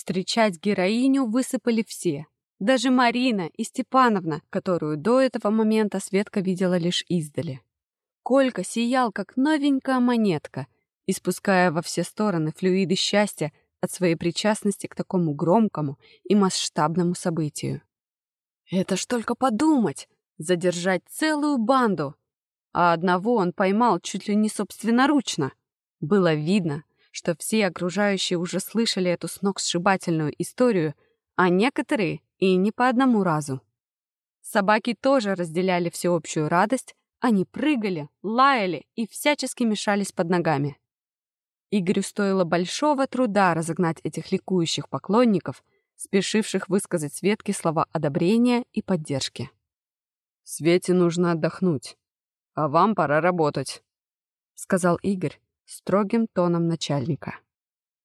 Встречать героиню высыпали все. Даже Марина и Степановна, которую до этого момента Светка видела лишь издали. Колька сиял, как новенькая монетка, испуская во все стороны флюиды счастья от своей причастности к такому громкому и масштабному событию. Это ж только подумать! Задержать целую банду! А одного он поймал чуть ли не собственноручно. Было видно, что все окружающие уже слышали эту сногсшибательную историю, а некоторые и не по одному разу. Собаки тоже разделяли всеобщую радость, они прыгали, лаяли и всячески мешались под ногами. Игорю стоило большого труда разогнать этих ликующих поклонников, спешивших высказать Светке слова одобрения и поддержки. «Свете нужно отдохнуть, а вам пора работать», — сказал Игорь строгим тоном начальника.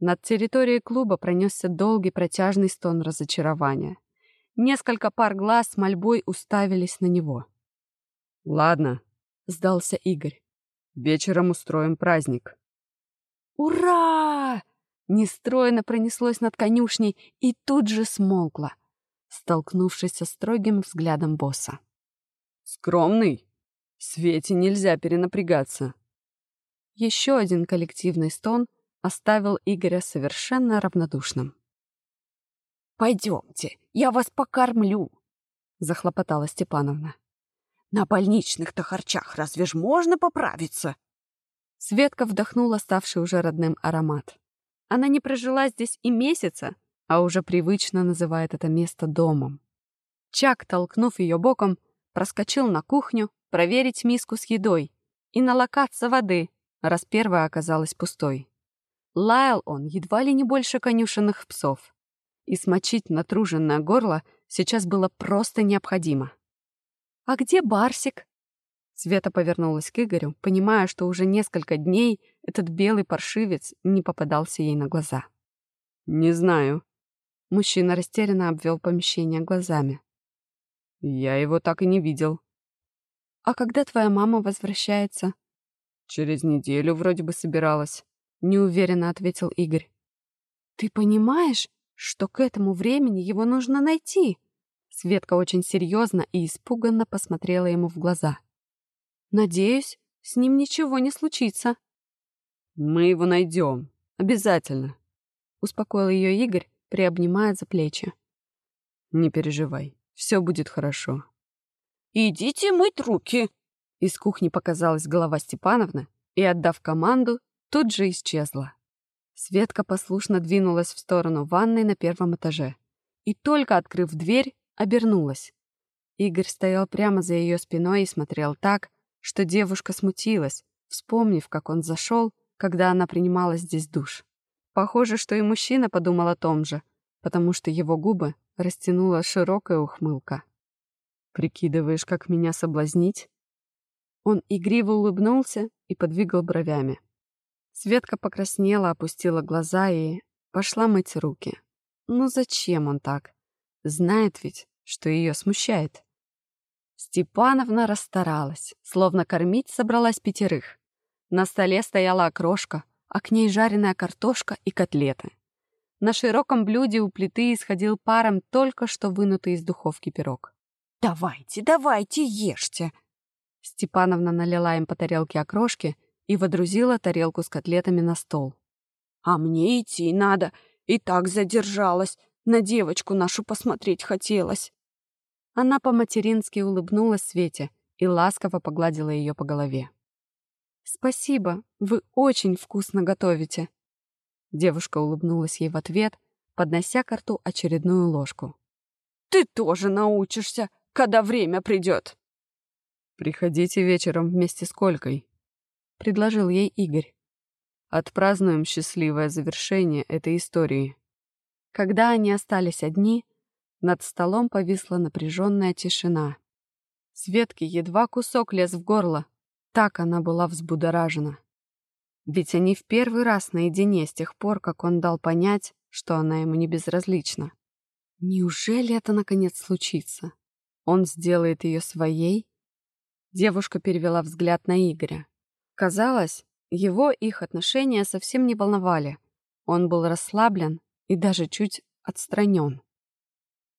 Над территорией клуба пронесся долгий протяжный стон разочарования. Несколько пар глаз с мольбой уставились на него. «Ладно», — сдался Игорь. «Вечером устроим праздник». «Ура!» Нестройно пронеслось над конюшней и тут же смолкло, столкнувшись со строгим взглядом босса. «Скромный? Свете нельзя перенапрягаться». Еще один коллективный стон оставил Игоря совершенно равнодушным. «Пойдемте, я вас покормлю», — захлопотала Степановна. «На больничных-то харчах разве ж можно поправиться?» Светка вдохнула ставший уже родным аромат. Она не прожила здесь и месяца, а уже привычно называет это место домом. Чак, толкнув ее боком, проскочил на кухню проверить миску с едой и налокаться воды, раз первая оказалась пустой. Лаял он едва ли не больше конюшенных псов. И смочить натруженное горло сейчас было просто необходимо. «А где Барсик?» Света повернулась к Игорю, понимая, что уже несколько дней этот белый паршивец не попадался ей на глаза. «Не знаю». Мужчина растерянно обвел помещение глазами. «Я его так и не видел». «А когда твоя мама возвращается?» «Через неделю вроде бы собиралась», — неуверенно ответил Игорь. «Ты понимаешь, что к этому времени его нужно найти?» Светка очень серьезно и испуганно посмотрела ему в глаза. Надеюсь, с ним ничего не случится. Мы его найдем. Обязательно. Успокоил ее Игорь, приобнимая за плечи. Не переживай, все будет хорошо. Идите мыть руки. Из кухни показалась голова Степановна и, отдав команду, тут же исчезла. Светка послушно двинулась в сторону ванной на первом этаже и, только открыв дверь, обернулась. Игорь стоял прямо за ее спиной и смотрел так, что девушка смутилась, вспомнив, как он зашел, когда она принимала здесь душ. Похоже, что и мужчина подумал о том же, потому что его губы растянула широкая ухмылка. «Прикидываешь, как меня соблазнить?» Он игриво улыбнулся и подвигал бровями. Светка покраснела, опустила глаза и пошла мыть руки. Ну зачем он так? Знает ведь, что ее смущает. Степановна расстаралась, словно кормить собралась пятерых. На столе стояла окрошка, а к ней жареная картошка и котлеты. На широком блюде у плиты исходил паром только что вынутый из духовки пирог. «Давайте, давайте, ешьте!» Степановна налила им по тарелке окрошки и водрузила тарелку с котлетами на стол. «А мне идти надо, и так задержалась, на девочку нашу посмотреть хотелось». Она по-матерински улыбнулась Свете и ласково погладила ее по голове. «Спасибо, вы очень вкусно готовите». Девушка улыбнулась ей в ответ, поднося к рту очередную ложку. «Ты тоже научишься, когда время придет!» «Приходите вечером вместе с Колькой», — предложил ей Игорь. «Отпразднуем счастливое завершение этой истории». Когда они остались одни, над столом повисла напряженная тишина. Светке едва кусок лез в горло. Так она была взбудоражена. Ведь они в первый раз наедине с тех пор, как он дал понять, что она ему не безразлична. Неужели это наконец случится? Он сделает ее своей? Девушка перевела взгляд на Игоря. Казалось, его их отношения совсем не волновали. Он был расслаблен и даже чуть отстранен.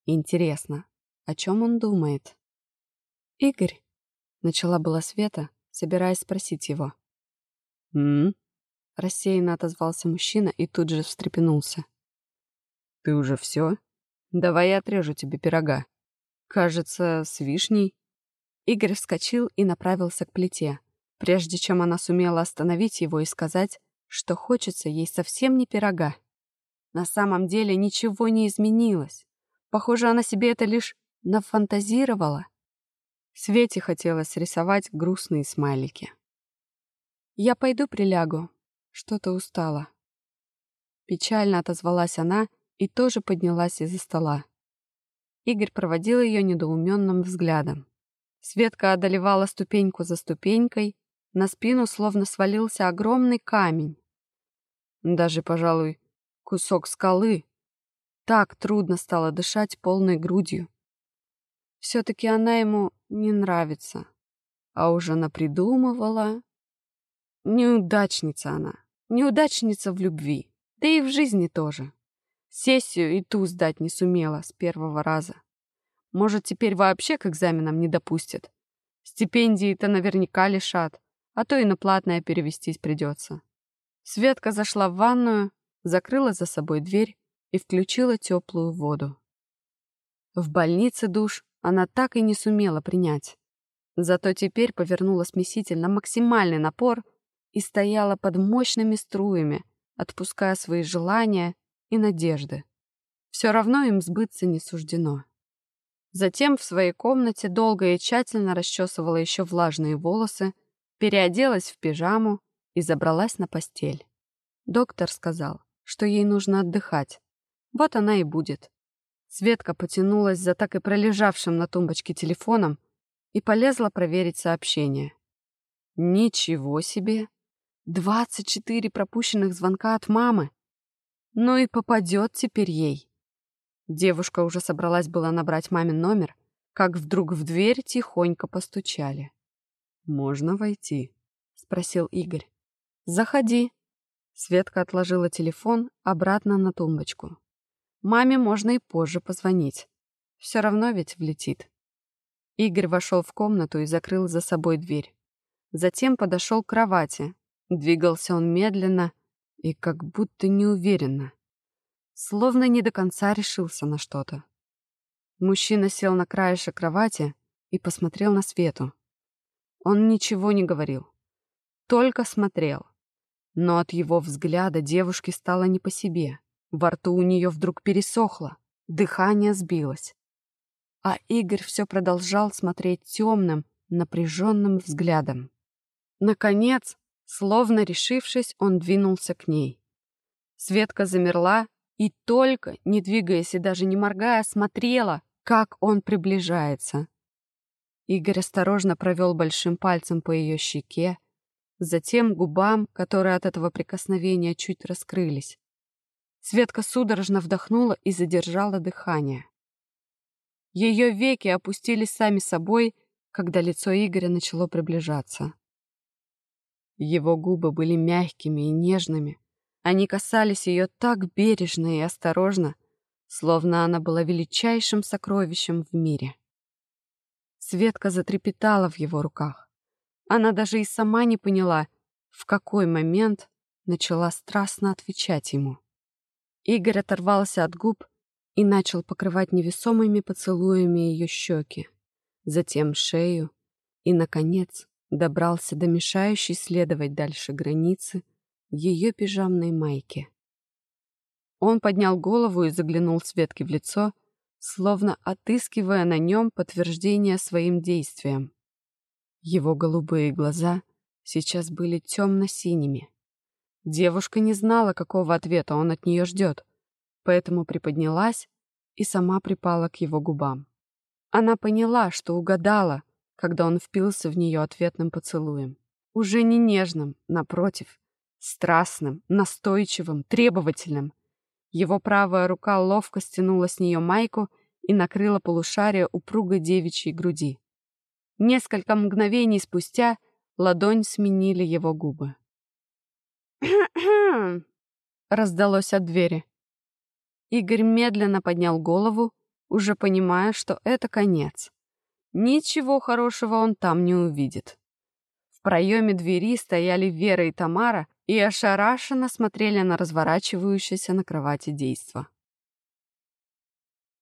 Интересно, о чем он думает? «Игорь», — начала была Света, собираясь спросить его. «М?», Рассеянно отозвался мужчина и тут же встрепенулся. «Ты уже все? Давай я отрежу тебе пирога. Кажется, с вишней». Игорь вскочил и направился к плите, прежде чем она сумела остановить его и сказать, что хочется ей совсем не пирога. На самом деле ничего не изменилось. Похоже, она себе это лишь нафантазировала. Свете хотелось рисовать грустные смайлики. «Я пойду прилягу. Что-то устала». Печально отозвалась она и тоже поднялась из-за стола. Игорь проводил ее недоуменным взглядом. Светка одолевала ступеньку за ступенькой, на спину словно свалился огромный камень. Даже, пожалуй, кусок скалы. Так трудно стало дышать полной грудью. Все-таки она ему не нравится. А уже напридумывала. Неудачница она. Неудачница в любви. Да и в жизни тоже. Сессию и ту сдать не сумела с первого раза. Может, теперь вообще к экзаменам не допустят. Стипендии-то наверняка лишат, а то и на платное перевестись придется. Светка зашла в ванную, закрыла за собой дверь и включила теплую воду. В больнице душ она так и не сумела принять. Зато теперь повернула смеситель на максимальный напор и стояла под мощными струями, отпуская свои желания и надежды. Все равно им сбыться не суждено. Затем в своей комнате долго и тщательно расчесывала еще влажные волосы, переоделась в пижаму и забралась на постель. Доктор сказал, что ей нужно отдыхать. Вот она и будет. Светка потянулась за так и пролежавшим на тумбочке телефоном и полезла проверить сообщение. Ничего себе! 24 пропущенных звонка от мамы. Ну и попадет теперь ей. Девушка уже собралась была набрать мамин номер, как вдруг в дверь тихонько постучали. «Можно войти?» — спросил Игорь. «Заходи». Светка отложила телефон обратно на тумбочку. «Маме можно и позже позвонить. Все равно ведь влетит». Игорь вошел в комнату и закрыл за собой дверь. Затем подошел к кровати. Двигался он медленно и как будто неуверенно. Словно не до конца решился на что-то. Мужчина сел на краешек кровати и посмотрел на Свету. Он ничего не говорил, только смотрел. Но от его взгляда девушке стало не по себе. Во рту у нее вдруг пересохло, дыхание сбилось. А Игорь все продолжал смотреть темным, напряженным взглядом. Наконец, словно решившись, он двинулся к ней. Светка замерла и только, не двигаясь и даже не моргая, смотрела, как он приближается. Игорь осторожно провел большим пальцем по ее щеке, затем губам, которые от этого прикосновения чуть раскрылись. Светка судорожно вдохнула и задержала дыхание. Ее веки опустились сами собой, когда лицо Игоря начало приближаться. Его губы были мягкими и нежными. Они касались ее так бережно и осторожно, словно она была величайшим сокровищем в мире. Светка затрепетала в его руках. Она даже и сама не поняла, в какой момент начала страстно отвечать ему. Игорь оторвался от губ и начал покрывать невесомыми поцелуями ее щеки, затем шею и, наконец, добрался до мешающей следовать дальше границы ее пижамной майки. Он поднял голову и заглянул Светке в лицо, словно отыскивая на нем подтверждение своим действиям. Его голубые глаза сейчас были темно-синими. Девушка не знала, какого ответа он от нее ждет, поэтому приподнялась и сама припала к его губам. Она поняла, что угадала, когда он впился в нее ответным поцелуем. Уже не нежным, напротив, страстным, настойчивым, требовательным, его правая рука ловко стянула с нее майку и накрыла полушарие упругой девичьей груди. Несколько мгновений спустя ладонь сменили его губы. раздалось от двери. Игорь медленно поднял голову, уже понимая, что это конец. Ничего хорошего он там не увидит. В проеме двери стояли Вера и Тамара и ошарашенно смотрели на разворачивающееся на кровати действо.